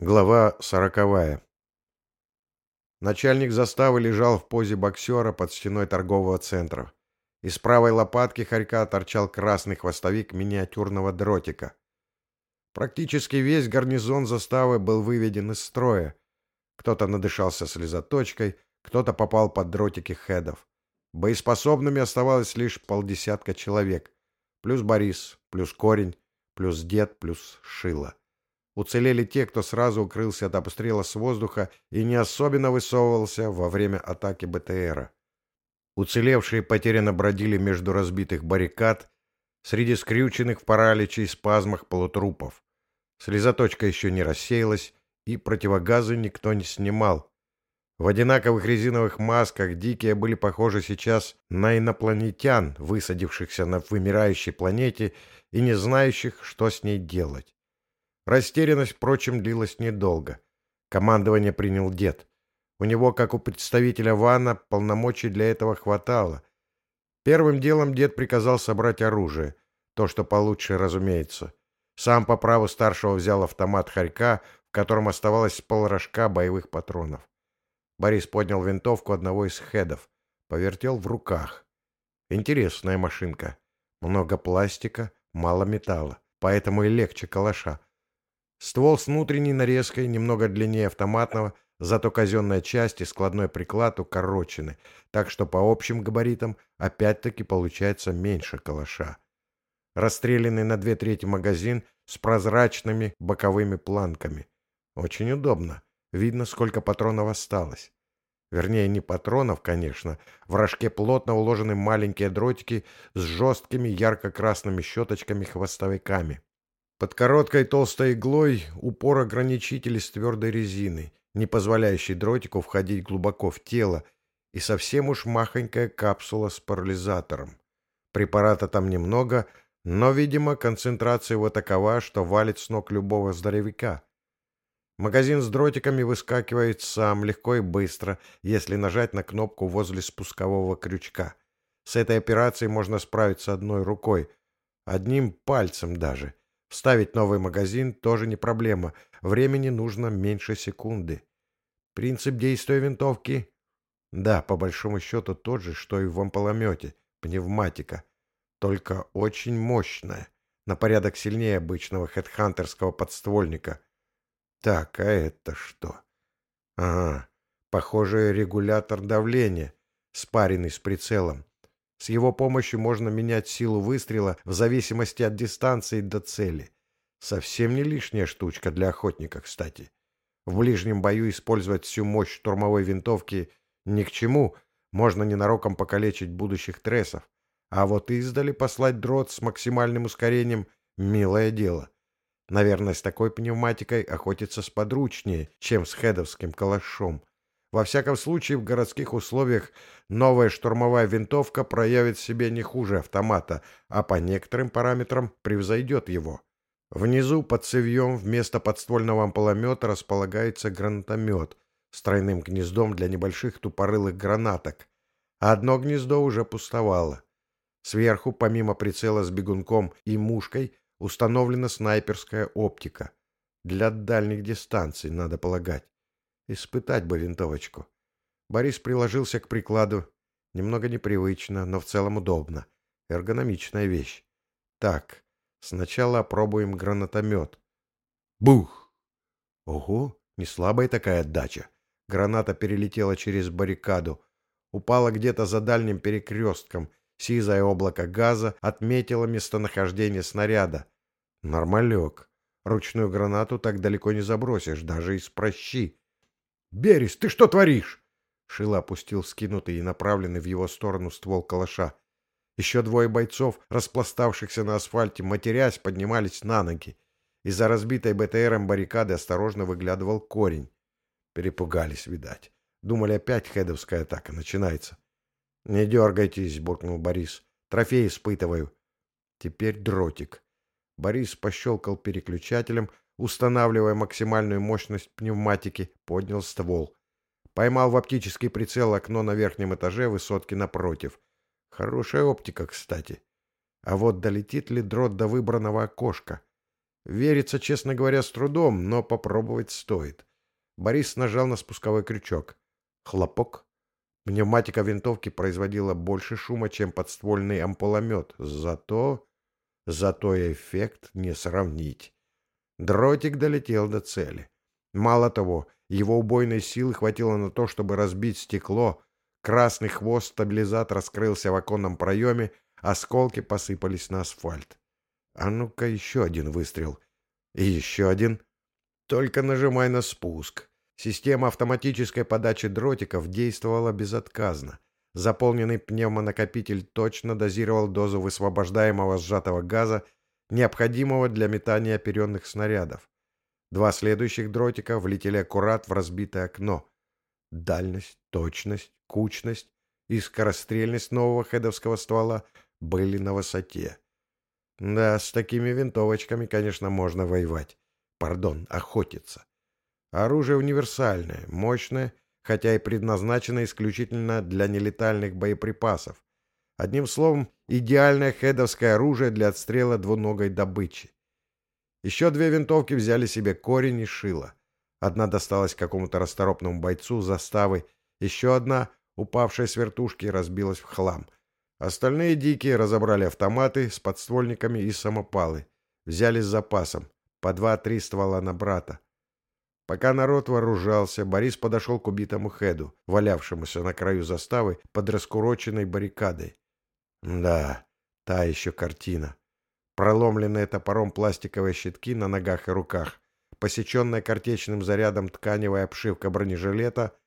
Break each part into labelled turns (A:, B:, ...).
A: Глава сороковая. Начальник заставы лежал в позе боксера под стеной торгового центра. Из правой лопатки хорька торчал красный хвостовик миниатюрного дротика. Практически весь гарнизон заставы был выведен из строя. Кто-то надышался слезоточкой, кто-то попал под дротики хедов. Боеспособными оставалось лишь полдесятка человек. Плюс Борис, плюс Корень, плюс Дед, плюс Шила. Уцелели те, кто сразу укрылся от обстрела с воздуха и не особенно высовывался во время атаки БТРа. Уцелевшие потерянно бродили между разбитых баррикад, среди скрюченных в параличе и спазмах полутрупов. Слезоточка еще не рассеялась, и противогазы никто не снимал. В одинаковых резиновых масках дикие были похожи сейчас на инопланетян, высадившихся на вымирающей планете и не знающих, что с ней делать. Растерянность, впрочем, длилась недолго. Командование принял дед. У него, как у представителя Вана, полномочий для этого хватало. Первым делом дед приказал собрать оружие. То, что получше, разумеется. Сам по праву старшего взял автомат Харька, в котором оставалось полрожка боевых патронов. Борис поднял винтовку одного из хедов. Повертел в руках. Интересная машинка. Много пластика, мало металла. Поэтому и легче калаша. Ствол с внутренней нарезкой, немного длиннее автоматного, зато казенная часть и складной приклад укорочены, так что по общим габаритам опять-таки получается меньше калаша. Расстрелянный на две трети магазин с прозрачными боковыми планками. Очень удобно. Видно, сколько патронов осталось. Вернее, не патронов, конечно. В рожке плотно уложены маленькие дротики с жесткими ярко-красными щеточками-хвостовиками. Под короткой толстой иглой упор ограничитель из твердой резины, не позволяющий дротику входить глубоко в тело, и совсем уж махонькая капсула с парализатором. Препарата там немного, но, видимо, концентрация его такова, что валит с ног любого здоровяка. Магазин с дротиками выскакивает сам, легко и быстро, если нажать на кнопку возле спускового крючка. С этой операцией можно справиться одной рукой, одним пальцем даже. Вставить новый магазин тоже не проблема. Времени нужно меньше секунды. Принцип действия винтовки? Да, по большому счету тот же, что и в вамполомете. Пневматика. Только очень мощная. На порядок сильнее обычного хедхантерского подствольника. Так, а это что? Ага, похоже, регулятор давления, спаренный с прицелом. С его помощью можно менять силу выстрела в зависимости от дистанции до цели. Совсем не лишняя штучка для охотника, кстати. В ближнем бою использовать всю мощь штурмовой винтовки ни к чему, можно ненароком покалечить будущих трессов. А вот издали послать дрот с максимальным ускорением — милое дело. Наверное, с такой пневматикой охотиться сподручнее, чем с хедовским калашом. Во всяком случае, в городских условиях новая штурмовая винтовка проявит себя не хуже автомата, а по некоторым параметрам превзойдет его. Внизу под цевьем вместо подствольного ампуломета располагается гранатомет с тройным гнездом для небольших тупорылых гранаток, а одно гнездо уже пустовало. Сверху, помимо прицела с бегунком и мушкой, установлена снайперская оптика. Для дальних дистанций, надо полагать. Испытать бы винтовочку. Борис приложился к прикладу. Немного непривычно, но в целом удобно. Эргономичная вещь. Так, сначала опробуем гранатомет. Бух! Ого, не слабая такая отдача. Граната перелетела через баррикаду. Упала где-то за дальним перекрестком. Сизое облако газа отметило местонахождение снаряда. Нормалек. Ручную гранату так далеко не забросишь, даже из прощи. «Берес, ты что творишь?» Шила опустил скинутый и направленный в его сторону ствол калаша. Еще двое бойцов, распластавшихся на асфальте, матерясь, поднимались на ноги. Из-за разбитой БТРом баррикады осторожно выглядывал корень. Перепугались, видать. Думали, опять хедовская атака начинается. «Не дергайтесь», — буркнул Борис. «Трофей испытываю». Теперь дротик. Борис пощелкал переключателем, устанавливая максимальную мощность пневматики, поднял ствол. Поймал в оптический прицел окно на верхнем этаже высотки напротив. Хорошая оптика, кстати. А вот долетит ли дрот до выбранного окошка? Верится, честно говоря, с трудом, но попробовать стоит. Борис нажал на спусковой крючок. Хлопок. Пневматика винтовки производила больше шума, чем подствольный ампуломет. Зато... Зато эффект не сравнить. Дротик долетел до цели. Мало того, его убойной силы хватило на то, чтобы разбить стекло. Красный хвост стабилизатора скрылся в оконном проеме, осколки посыпались на асфальт. А ну-ка еще один выстрел. И еще один. Только нажимай на спуск. Система автоматической подачи дротиков действовала безотказно. Заполненный пневмонакопитель точно дозировал дозу высвобождаемого сжатого газа, необходимого для метания оперенных снарядов. Два следующих дротика влетели аккурат в разбитое окно. Дальность, точность, кучность и скорострельность нового хедовского ствола были на высоте. Да, с такими винтовочками, конечно, можно воевать. Пардон, охотиться. Оружие универсальное, мощное, хотя и предназначено исключительно для нелетальных боеприпасов. Одним словом, идеальное хедовское оружие для отстрела двуногой добычи. Еще две винтовки взяли себе корень и шило. Одна досталась какому-то расторопному бойцу заставы, еще одна, упавшая с вертушки, разбилась в хлам — Остальные дикие разобрали автоматы с подствольниками и самопалы. Взяли с запасом. По два-три ствола на брата. Пока народ вооружался, Борис подошел к убитому Хеду, валявшемуся на краю заставы под раскуроченной баррикадой. Да, та еще картина. Проломленные топором пластиковые щитки на ногах и руках, посеченная картечным зарядом тканевая обшивка бронежилета —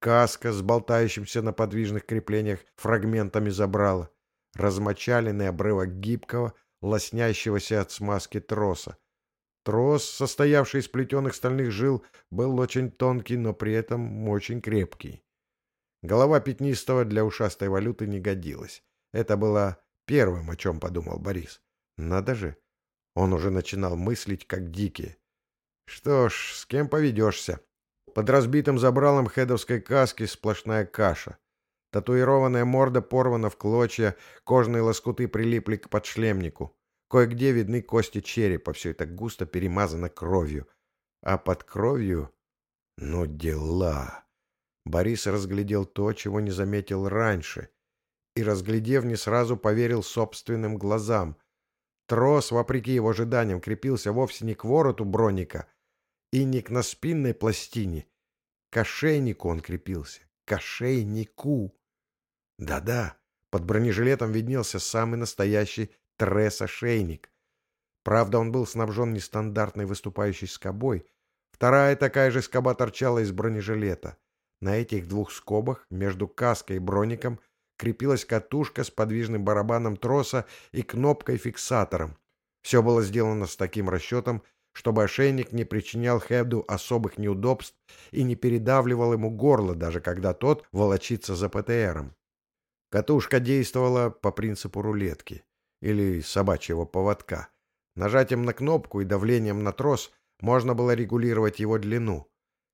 A: Каска с болтающимся на подвижных креплениях фрагментами забрала. Размочаленный обрывок гибкого, лоснящегося от смазки троса. Трос, состоявший из плетеных стальных жил, был очень тонкий, но при этом очень крепкий. Голова пятнистого для ушастой валюты не годилась. Это было первым, о чем подумал Борис. Надо же. Он уже начинал мыслить, как дикий. Что ж, с кем поведешься? Под разбитым забралом хедовской каски сплошная каша. Татуированная морда порвана в клочья, кожные лоскуты прилипли к подшлемнику. Кое-где видны кости черепа, все это густо перемазано кровью. А под кровью... Ну, дела! Борис разглядел то, чего не заметил раньше. И, разглядев, не сразу поверил собственным глазам. Трос, вопреки его ожиданиям, крепился вовсе не к вороту броника, и не к наспинной пластине. К ошейнику он крепился. К ошейнику. Да-да, под бронежилетом виднелся самый настоящий тресс-ошейник. Правда, он был снабжен нестандартной выступающей скобой. Вторая такая же скоба торчала из бронежилета. На этих двух скобах, между каской и броником, крепилась катушка с подвижным барабаном троса и кнопкой-фиксатором. Все было сделано с таким расчетом, чтобы ошейник не причинял Хевду особых неудобств и не передавливал ему горло, даже когда тот волочится за ПТРом. Катушка действовала по принципу рулетки или собачьего поводка. Нажатием на кнопку и давлением на трос можно было регулировать его длину.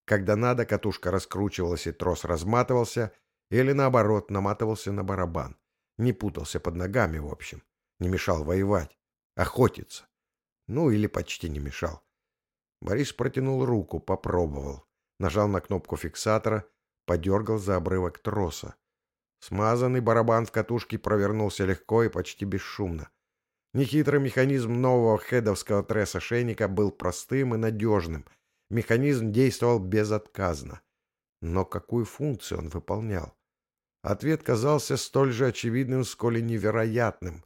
A: Когда надо, катушка раскручивалась и трос разматывался, или наоборот, наматывался на барабан. Не путался под ногами, в общем. Не мешал воевать, охотиться. Ну, или почти не мешал. Борис протянул руку, попробовал. Нажал на кнопку фиксатора, подергал за обрывок троса. Смазанный барабан в катушке провернулся легко и почти бесшумно. Нехитрый механизм нового хедовского тресса-шейника был простым и надежным. Механизм действовал безотказно. Но какую функцию он выполнял? Ответ казался столь же очевидным, сколь и невероятным.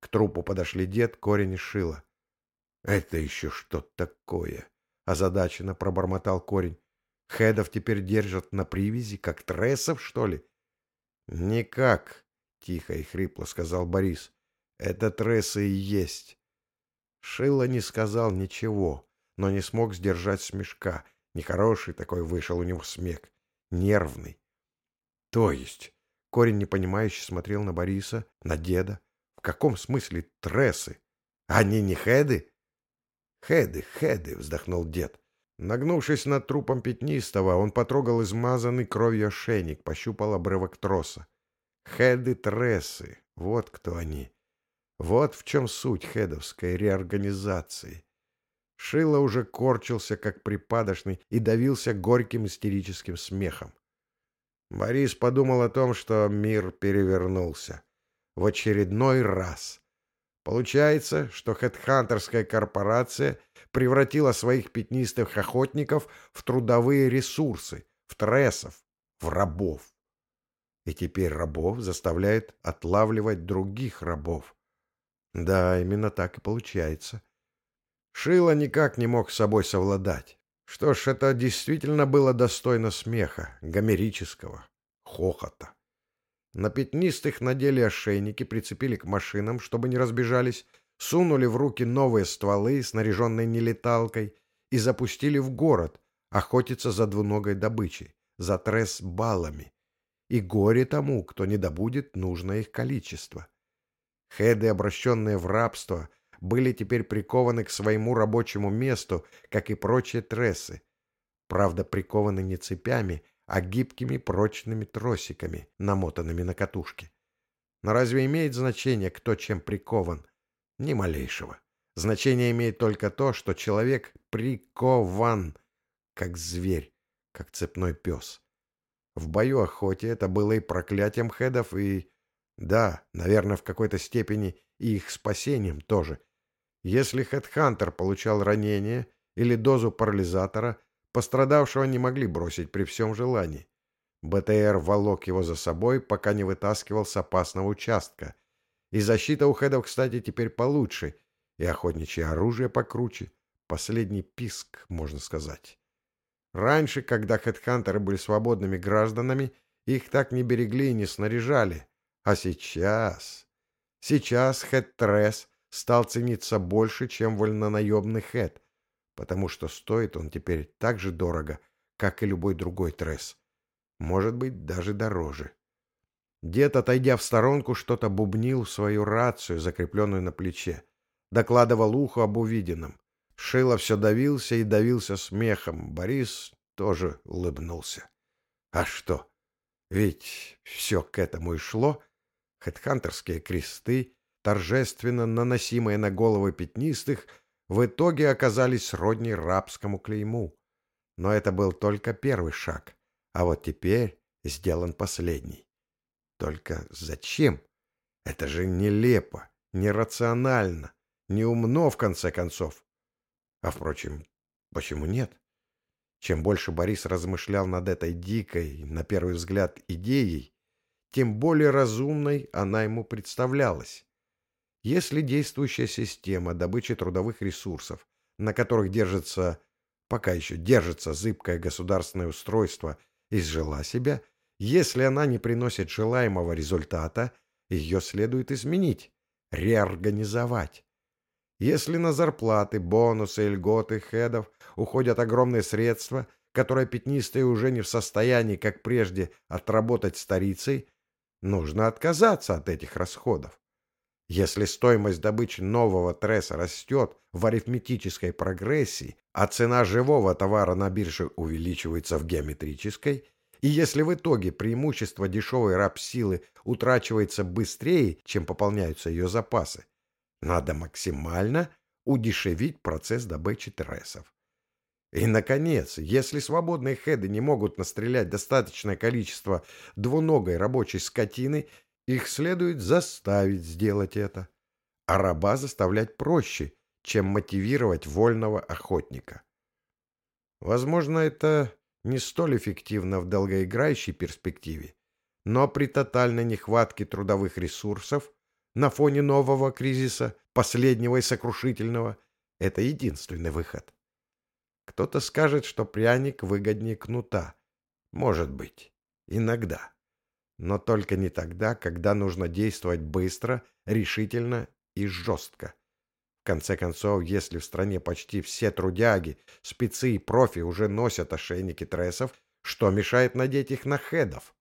A: К трупу подошли дед, корень и шило. «Это еще что такое?» — озадаченно пробормотал корень. «Хедов теперь держат на привязи, как трессов, что ли?» «Никак», — тихо и хрипло сказал Борис. «Это трессы и есть». Шило не сказал ничего, но не смог сдержать смешка. Нехороший такой вышел у него смех. Нервный. «То есть?» — корень непонимающе смотрел на Бориса, на деда. «В каком смысле трессы? Они не хеды?» «Хеды, хеды!» — вздохнул дед. Нагнувшись над трупом пятнистого, он потрогал измазанный кровью ошейник, пощупал обрывок троса. Хеды-трессы, вот кто они. Вот в чем суть хедовской реорганизации. Шило уже корчился, как припадочный, и давился горьким истерическим смехом. Борис подумал о том, что мир перевернулся. В очередной раз. Получается, что хедхантерская корпорация превратила своих пятнистых охотников в трудовые ресурсы, в трессов, в рабов. И теперь рабов заставляет отлавливать других рабов. Да, именно так и получается. Шило никак не мог с собой совладать. Что ж, это действительно было достойно смеха, гомерического, хохота. На пятнистых надели ошейники, прицепили к машинам, чтобы не разбежались, сунули в руки новые стволы, снаряженные нелеталкой, и запустили в город охотиться за двуногой добычей, за тресс-баллами. И горе тому, кто не добудет нужное их количество. Хеды, обращенные в рабство, были теперь прикованы к своему рабочему месту, как и прочие трессы. Правда, прикованы не цепями, а гибкими прочными тросиками, намотанными на катушке. Но разве имеет значение, кто чем прикован? Ни малейшего. Значение имеет только то, что человек прикован, как зверь, как цепной пес. В бою охоте это было и проклятием хедов, и... Да, наверное, в какой-то степени и их спасением тоже. Если хедхантер получал ранение или дозу парализатора, Пострадавшего не могли бросить при всем желании. БТР волок его за собой, пока не вытаскивал с опасного участка. И защита у хедов, кстати, теперь получше, и охотничье оружие покруче. Последний писк, можно сказать. Раньше, когда хедхантеры были свободными гражданами, их так не берегли и не снаряжали. А сейчас... Сейчас хед-тресс стал цениться больше, чем вольнонаемный хед потому что стоит он теперь так же дорого, как и любой другой тресс. Может быть, даже дороже. Дед, отойдя в сторонку, что-то бубнил в свою рацию, закрепленную на плече. Докладывал уху об увиденном. Шило все давился и давился смехом. Борис тоже улыбнулся. А что? Ведь все к этому и шло. Хедхантерские кресты, торжественно наносимые на головы пятнистых — в итоге оказались сродни рабскому клейму. Но это был только первый шаг, а вот теперь сделан последний. Только зачем? Это же нелепо, нерационально, неумно, в конце концов. А, впрочем, почему нет? Чем больше Борис размышлял над этой дикой, на первый взгляд, идеей, тем более разумной она ему представлялась. Если действующая система добычи трудовых ресурсов, на которых держится, пока еще держится зыбкое государственное устройство, изжила себя, если она не приносит желаемого результата, ее следует изменить, реорганизовать. Если на зарплаты, бонусы льготы хедов уходят огромные средства, которые пятнистые уже не в состоянии, как прежде, отработать старицей, нужно отказаться от этих расходов. Если стоимость добычи нового тресса растет в арифметической прогрессии, а цена живого товара на бирже увеличивается в геометрической, и если в итоге преимущество дешевой рабсилы утрачивается быстрее, чем пополняются ее запасы, надо максимально удешевить процесс добычи трессов. И, наконец, если свободные хеды не могут настрелять достаточное количество двуногой рабочей скотины их следует заставить сделать это. А раба заставлять проще, чем мотивировать вольного охотника. Возможно, это не столь эффективно в долгоиграющей перспективе, но при тотальной нехватке трудовых ресурсов на фоне нового кризиса, последнего и сокрушительного, это единственный выход. Кто-то скажет, что пряник выгоднее кнута. Может быть. Иногда но только не тогда, когда нужно действовать быстро, решительно и жестко. В конце концов, если в стране почти все трудяги, спецы и профи уже носят ошейники трессов, что мешает надеть их на хедов?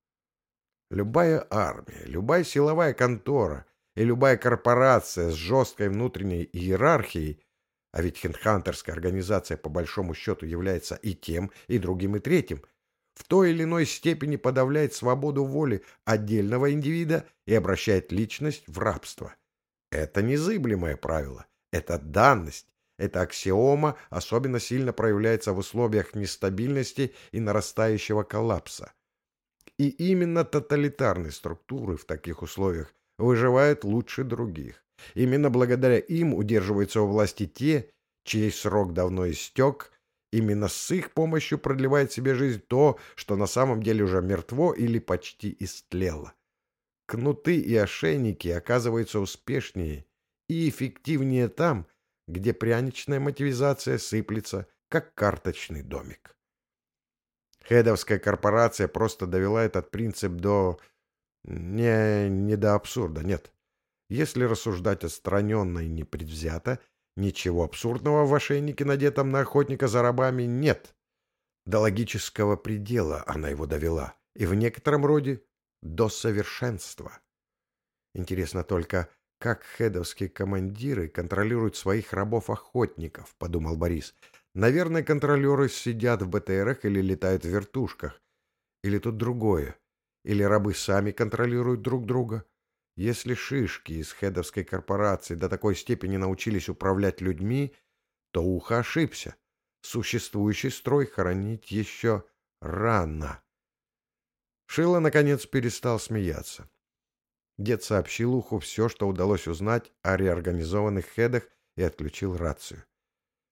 A: Любая армия, любая силовая контора и любая корпорация с жесткой внутренней иерархией, а ведь хендхантерская организация по большому счету является и тем, и другим, и третьим – в той или иной степени подавляет свободу воли отдельного индивида и обращает личность в рабство. Это незыблемое правило, это данность, Эта аксиома особенно сильно проявляется в условиях нестабильности и нарастающего коллапса. И именно тоталитарные структуры в таких условиях выживают лучше других. Именно благодаря им удерживаются у власти те, чей срок давно истек, именно с их помощью продлевает себе жизнь то, что на самом деле уже мертво или почти истлело. Кнуты и ошейники оказываются успешнее и эффективнее там, где пряничная мотивизация сыплется, как карточный домик. Хедовская корпорация просто довела этот принцип до... Не, не до абсурда, нет. Если рассуждать отстраненно и непредвзято, ничего абсурдного в ошейнике, надетом на охотника за рабами, нет. До логического предела она его довела, и в некотором роде до совершенства. Интересно только, как хедовские командиры контролируют своих рабов-охотников, подумал Борис. Наверное, контролеры сидят в БТРах или летают в вертушках. Или тут другое. Или рабы сами контролируют друг друга. Если шишки из хедовской корпорации до такой степени научились управлять людьми, то ухо ошибся. Существующий строй хоронить еще рано. Шило, наконец, перестал смеяться. Дед сообщил уху все, что удалось узнать о реорганизованных хедах и отключил рацию.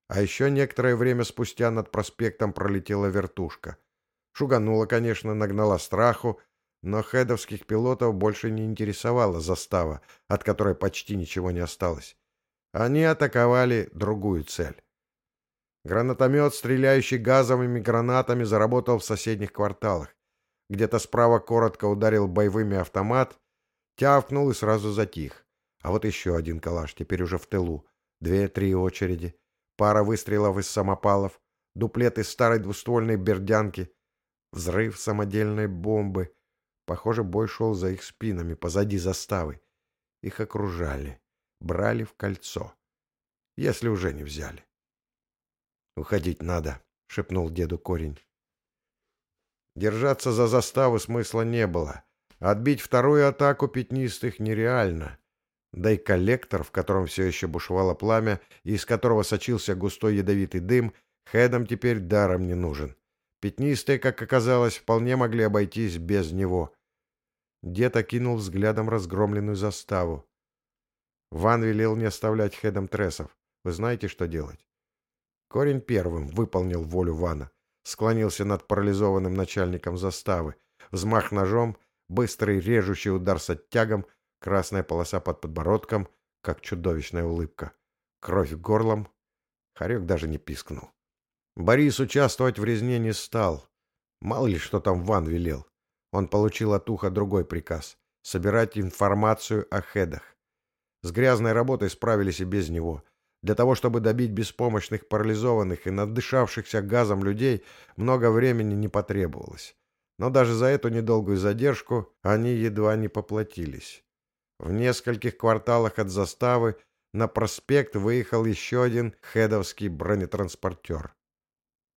A: А еще некоторое время спустя над проспектом пролетела вертушка. Шуганула, конечно, нагнала страху, но хедовских пилотов больше не интересовала застава, от которой почти ничего не осталось. Они атаковали другую цель. Гранатомет, стреляющий газовыми гранатами, заработал в соседних кварталах. Где-то справа коротко ударил боевыми автомат, Тявкнул и сразу затих. А вот еще один калаш, теперь уже в тылу. Две-три очереди. Пара выстрелов из самопалов. Дуплет из старой двуствольной бердянки. Взрыв самодельной бомбы. Похоже, бой шел за их спинами, позади заставы. Их окружали. Брали в кольцо. Если уже не взяли. «Уходить надо», — шепнул деду корень. Держаться за заставу смысла не было. Отбить вторую атаку пятнистых нереально. Да и коллектор, в котором все еще бушевало пламя и из которого сочился густой ядовитый дым, Хедам теперь даром не нужен. Пятнистые, как оказалось, вполне могли обойтись без него. Дед окинул взглядом разгромленную заставу. Ван велел не оставлять Хедам трессов. Вы знаете, что делать? Корень первым выполнил волю Вана. Склонился над парализованным начальником заставы. Взмах ножом, Быстрый режущий удар с оттягом, красная полоса под подбородком, как чудовищная улыбка. Кровь горлом. Харек даже не пискнул. Борис участвовать в резне не стал. Мало ли, что там Ван велел. Он получил от уха другой приказ — собирать информацию о хедах. С грязной работой справились и без него. Для того, чтобы добить беспомощных, парализованных и надышавшихся газом людей, много времени не потребовалось но даже за эту недолгую задержку они едва не поплатились. В нескольких кварталах от заставы на проспект выехал еще один хедовский бронетранспортер.